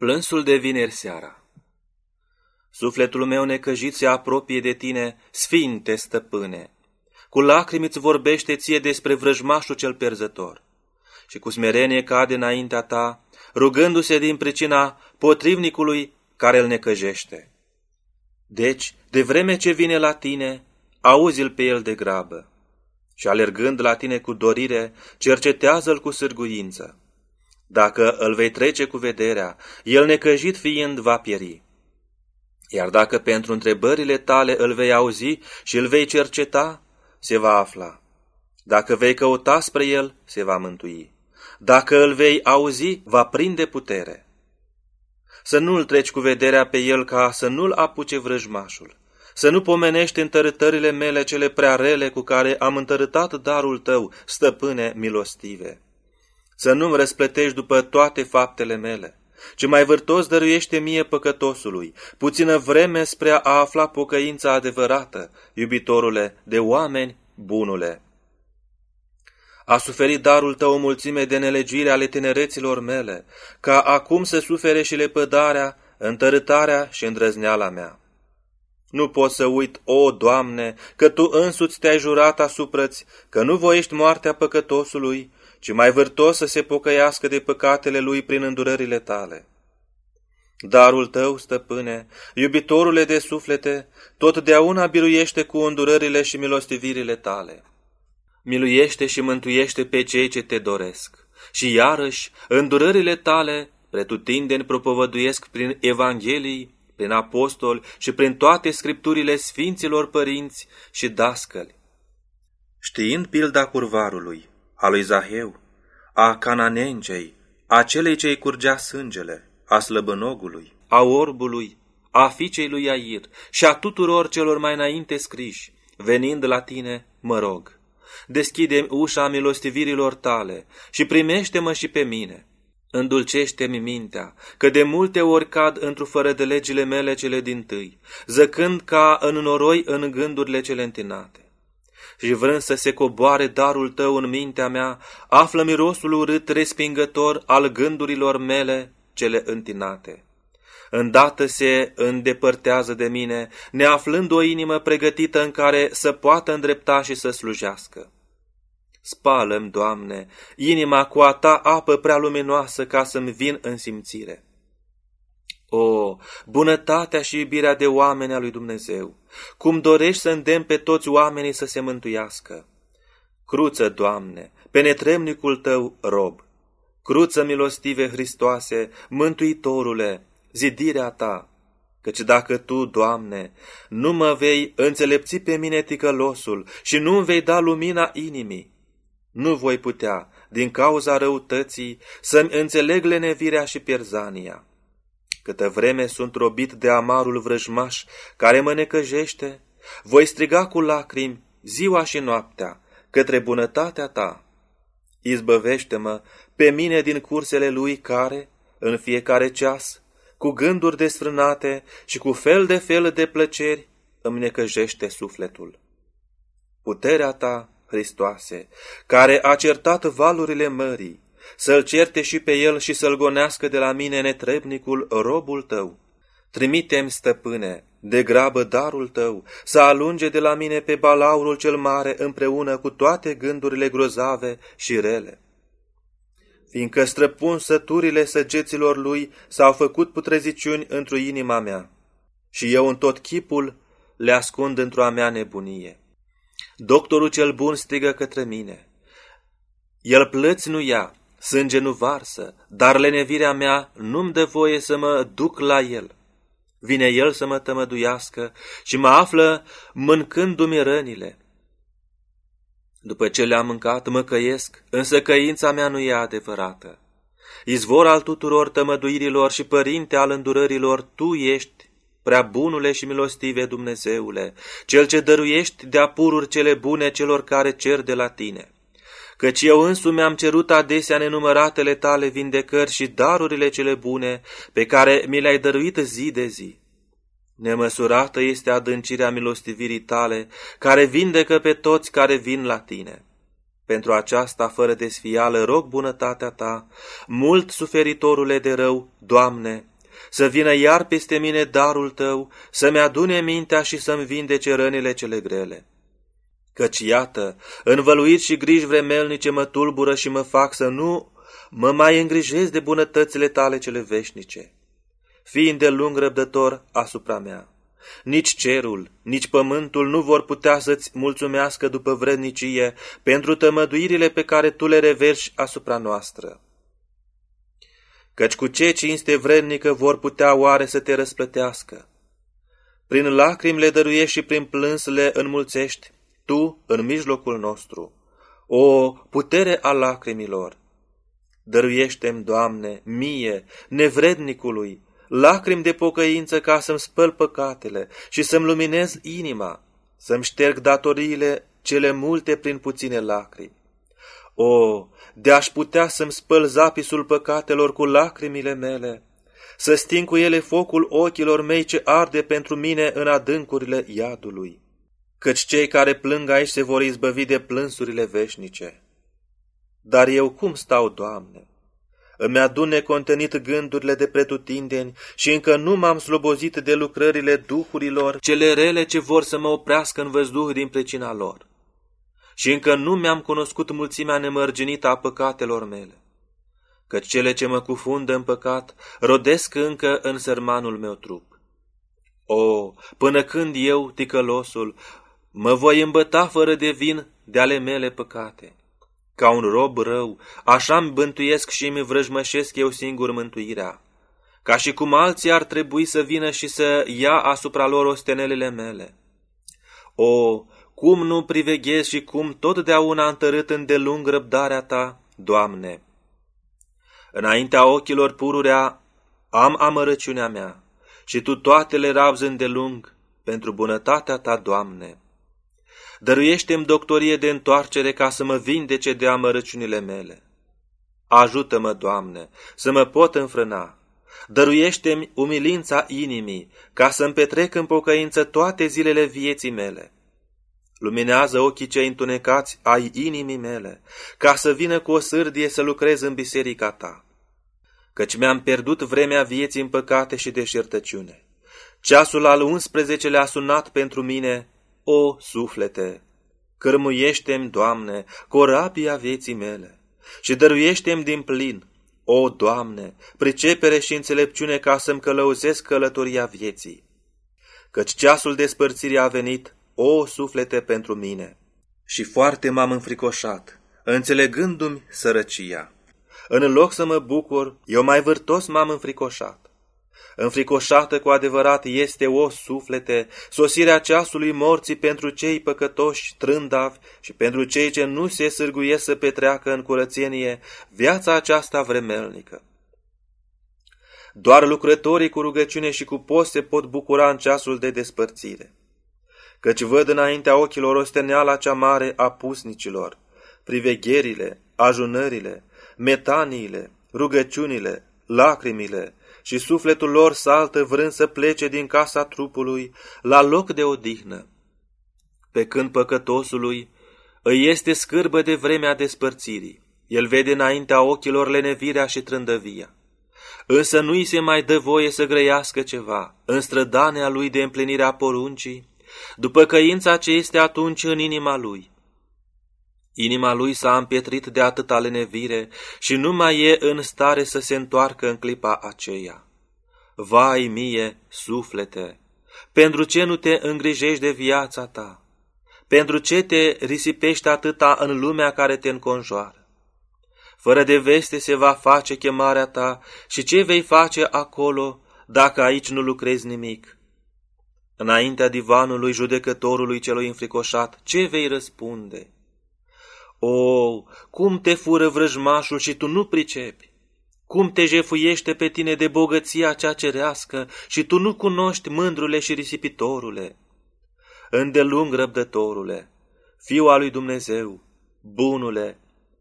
Plânsul de vineri seara Sufletul meu necăjit se apropie de tine, sfinte stăpâne. Cu lacrimi îți vorbește ție despre vrăjmașul cel perzător. Și cu smerenie cade înaintea ta, rugându-se din pricina potrivnicului care îl necăjește. Deci, de vreme ce vine la tine, auzi-l pe el de grabă. Și alergând la tine cu dorire, cercetează-l cu sârguință dacă îl vei trece cu vederea, el necăjit fiind va pieri. Iar dacă pentru întrebările tale îl vei auzi și îl vei cerceta, se va afla. Dacă vei căuta spre el, se va mântui. Dacă îl vei auzi, va prinde putere. Să nu-l treci cu vederea pe el ca să nu-l apuce vrăjmașul. Să nu pomenești întărâtările mele cele prea rele cu care am întărâtat darul tău, stăpâne milostive să nu-mi răsplătești după toate faptele mele, ci mai vârtos dăruiește mie păcătosului, puțină vreme spre a afla pocăința adevărată, iubitorule, de oameni, bunule. A suferit darul tău o mulțime de nelegire ale tinereților mele, ca acum să sufere și lepădarea, întărâtarea și îndrăzneala mea. Nu pot să uit, o, Doamne, că Tu însuți te-ai jurat asupra-ți, că nu voiești moartea păcătosului, ci mai vârtos să se pocăiască de păcatele lui prin îndurările tale. Darul tău, stăpâne, iubitorule de suflete, totdeauna biruiește cu îndurările și milostivirile tale. Miluiește și mântuiește pe cei ce te doresc. Și iarăși, îndurările tale, pretutindeni propovăduiesc prin Evanghelii, prin apostoli și prin toate scripturile sfinților părinți și dascăli. Știind pilda curvarului, a lui Zaheu, a cananencei, a celei ce-i curgea sângele, a slăbănogului, a orbului, a fiicei lui Air și a tuturor celor mai înainte scriși, venind la tine, mă rog, deschide ușa milostivirilor tale și primește-mă și pe mine. Îndulcește-mi mintea, că de multe ori cad într-o fără de legile mele cele din tâi, zăcând ca în noroi în gândurile cele întinate și vrând să se coboare darul tău în mintea mea, află mirosul urât respingător al gândurilor mele cele întinate. Îndată se îndepărtează de mine, neaflând o inimă pregătită în care să poată îndrepta și să slujească. Spală-mi, Doamne, inima cu a ta apă prea luminoasă ca să-mi vin în simțire. O, bunătatea și iubirea de oameni a lui Dumnezeu! Cum dorești să îndemn pe toți oamenii să se mântuiască! Cruță, Doamne, pe netremnicul Tău rob! Cruță milostive Hristoase, Mântuitorule, zidirea Ta! Căci dacă Tu, Doamne, nu mă vei înțelepți pe mine ticălosul și nu vei da lumina inimii, nu voi putea, din cauza răutății, să-mi înțeleg lenevirea și pierzania. Câtă vreme sunt robit de amarul vrăjmaș care mă necăjește, voi striga cu lacrimi ziua și noaptea către bunătatea ta. Izbăvește-mă pe mine din cursele lui care, în fiecare ceas, cu gânduri desfrânate și cu fel de fel de plăceri, îmi necăjește sufletul. Puterea ta, Hristoase, care a certat valurile mării, să-l certe și pe el și să-l gonească de la mine netrebnicul robul tău. Trimitem, stăpâne, de grabă darul tău, să alunge de la mine pe balaurul cel mare împreună cu toate gândurile grozave și rele. Fiindcă străpun săturile săgeților lui s-au făcut putreziciuni într-o inima mea, și eu în tot chipul le ascund într-o a mea nebunie. Doctorul cel bun strigă către mine. El plăți nu ia, Sânge nu varsă, dar lenevirea mea nu-mi dă voie să mă duc la el. Vine el să mă tămăduiască și mă află mâncându-mi rănile. După ce le-am mâncat, mă căiesc, însă căința mea nu e adevărată. Izvor al tuturor tămăduirilor și părinte al îndurărilor, Tu ești, prea bunule și milostive Dumnezeule, Cel ce dăruiești de apururi cele bune celor care cer de la Tine căci eu însumi am cerut adesea nenumăratele tale vindecări și darurile cele bune pe care mi le-ai dăruit zi de zi. Nemăsurată este adâncirea milostivirii tale, care vindecă pe toți care vin la tine. Pentru aceasta, fără desfială, rog bunătatea ta, mult suferitorule de rău, Doamne, să vină iar peste mine darul tău, să-mi adune mintea și să-mi vindece rănile cele grele. Căci iată, învăluit și griji vremelnice mă tulbură și mă fac să nu mă mai îngrijez de bunătățile tale cele veșnice, fiind de lung răbdător asupra mea. Nici cerul, nici pământul nu vor putea să-ți mulțumească după vrednicie pentru tămăduirile pe care tu le reverși asupra noastră. Căci cu ce cinste vrednică vor putea oare să te răsplătească? Prin lacrimi le dăruiești și prin plâns le înmulțești, tu în mijlocul nostru, o putere a lacrimilor. Dăruiește-mi, Doamne, mie, nevrednicului, lacrimi de pocăință ca să-mi spăl păcatele și să-mi luminez inima, să-mi șterg datoriile cele multe prin puține lacrimi. O, de aș putea să-mi spăl zapisul păcatelor cu lacrimile mele, să sting cu ele focul ochilor mei ce arde pentru mine în adâncurile iadului. Căci cei care plâng aici se vor izbăvi de plânsurile veșnice. Dar eu cum stau, Doamne? Îmi adun necontenit gândurile de pretutindeni și încă nu m-am slobozit de lucrările duhurilor, cele rele ce vor să mă oprească în văzduh din precina lor. Și încă nu mi-am cunoscut mulțimea nemărginită a păcatelor mele, căci cele ce mă cufundă în păcat rodesc încă în sărmanul meu trup. O, până când eu, ticălosul, mă voi îmbăta fără de vin de ale mele păcate? Ca un rob rău, așa îmi bântuiesc și îmi vrăjmășesc eu singur mântuirea. Ca și cum alții ar trebui să vină și să ia asupra lor ostenelele mele. O, cum nu priveghez și cum totdeauna întărât îndelung răbdarea ta, Doamne! Înaintea ochilor pururea am amărăciunea mea și Tu toate le rabzi îndelung pentru bunătatea Ta, Doamne. Dăruiește-mi doctorie de întoarcere ca să mă vindece de amărăciunile mele. Ajută-mă, Doamne, să mă pot înfrâna. Dăruiește-mi umilința inimii, ca să-mi petrec în pocăință toate zilele vieții mele. Luminează ochii cei întunecați ai inimii mele, ca să vină cu o sârdie să lucrez în biserica ta. Căci mi-am pierdut vremea vieții în păcate și deșertăciune. Ceasul al 11 a sunat pentru mine o, suflete, cărmuiește-mi, Doamne, corabia vieții mele și dăruiește-mi din plin, o, Doamne, pricepere și înțelepciune ca să-mi călăuzesc călătoria vieții. Căci ceasul despărțirii a venit, o, suflete, pentru mine. Și foarte m-am înfricoșat, înțelegându-mi sărăcia. În loc să mă bucur, eu mai vârtos m-am înfricoșat. Înfricoșată cu adevărat este o suflete, sosirea ceasului morții pentru cei păcătoși trândavi și pentru cei ce nu se sârguiesc să petreacă în curățenie viața aceasta vremelnică. Doar lucrătorii cu rugăciune și cu post se pot bucura în ceasul de despărțire. Căci văd înaintea ochilor osteneala cea mare a pusnicilor, privegherile, ajunările, metaniile, rugăciunile, lacrimile, și sufletul lor saltă vrând să plece din casa trupului la loc de odihnă. Pe când păcătosului îi este scârbă de vremea despărțirii, el vede înaintea ochilor lenevirea și trândăvia. Însă nu îi se mai dă voie să grăiască ceva, în strădanea lui de împlinirea poruncii, după căința ce este atunci în inima lui. Inima lui s-a împietrit de atâta lenevire și nu mai e în stare să se întoarcă în clipa aceea. Vai mie, suflete, pentru ce nu te îngrijești de viața ta? Pentru ce te risipești atâta în lumea care te înconjoară? Fără de veste se va face chemarea ta și ce vei face acolo dacă aici nu lucrezi nimic? Înaintea divanului judecătorului celui înfricoșat, ce vei răspunde? O, cum te fură vrăjmașul și tu nu pricepi? Cum te jefuiește pe tine de bogăția cea cerească și tu nu cunoști mândrule și risipitorule? Îndelung răbdătorule, Fiul al lui Dumnezeu, bunule,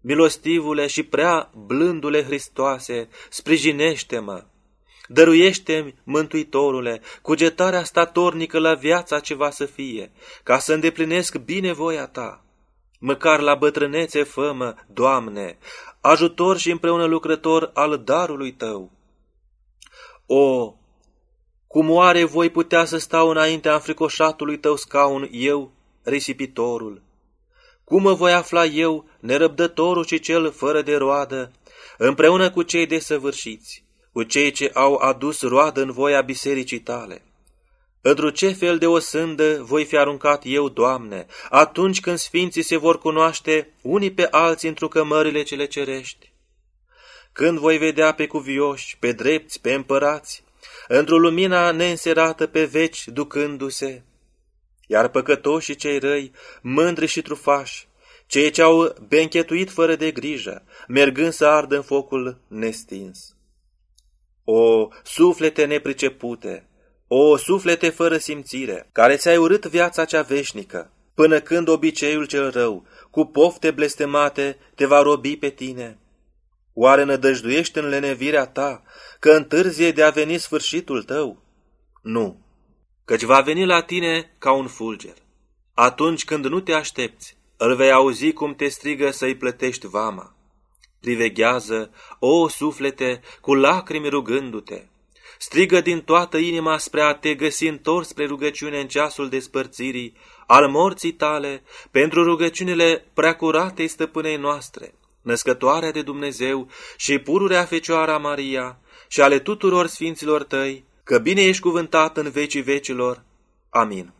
milostivule și prea blândule Hristoase, sprijinește-mă! Dăruiește-mi, Mântuitorule, cugetarea statornică la viața ce va să fie, ca să îndeplinesc bine voia Ta măcar la bătrânețe fămă, Doamne, ajutor și împreună lucrător al darului Tău. O, cum oare voi putea să stau înaintea înfricoșatului tău scaun, eu, risipitorul? Cum mă voi afla eu, nerăbdătorul și cel fără de roadă, împreună cu cei desăvârșiți, cu cei ce au adus roadă în voia bisericii tale? Într-o ce fel de o sândă voi fi aruncat eu, Doamne, atunci când sfinții se vor cunoaște unii pe alții într-o cămările cele cerești? Când voi vedea pe cuvioși, pe drepți, pe împărați, într-o lumina neînserată pe veci ducându-se, iar păcătoșii cei răi, mândri și trufași, cei ce au benchetuit fără de grijă, mergând să ardă în focul nestins. O, suflete nepricepute, o, suflete fără simțire, care ți-ai urât viața cea veșnică, până când obiceiul cel rău, cu pofte blestemate, te va robi pe tine. Oare nădăjduiești în lenevirea ta că întârzie de a veni sfârșitul tău? Nu, căci va veni la tine ca un fulger. Atunci când nu te aștepți, îl vei auzi cum te strigă să-i plătești vama. Priveghează, o suflete, cu lacrimi rugându-te. Strigă din toată inima spre a te găsi întors spre rugăciune în ceasul despărțirii, al morții tale, pentru rugăciunile preacuratei stăpânei noastre, născătoarea de Dumnezeu și pururea Fecioara Maria și ale tuturor sfinților tăi, că bine ești cuvântat în vecii vecilor. Amin.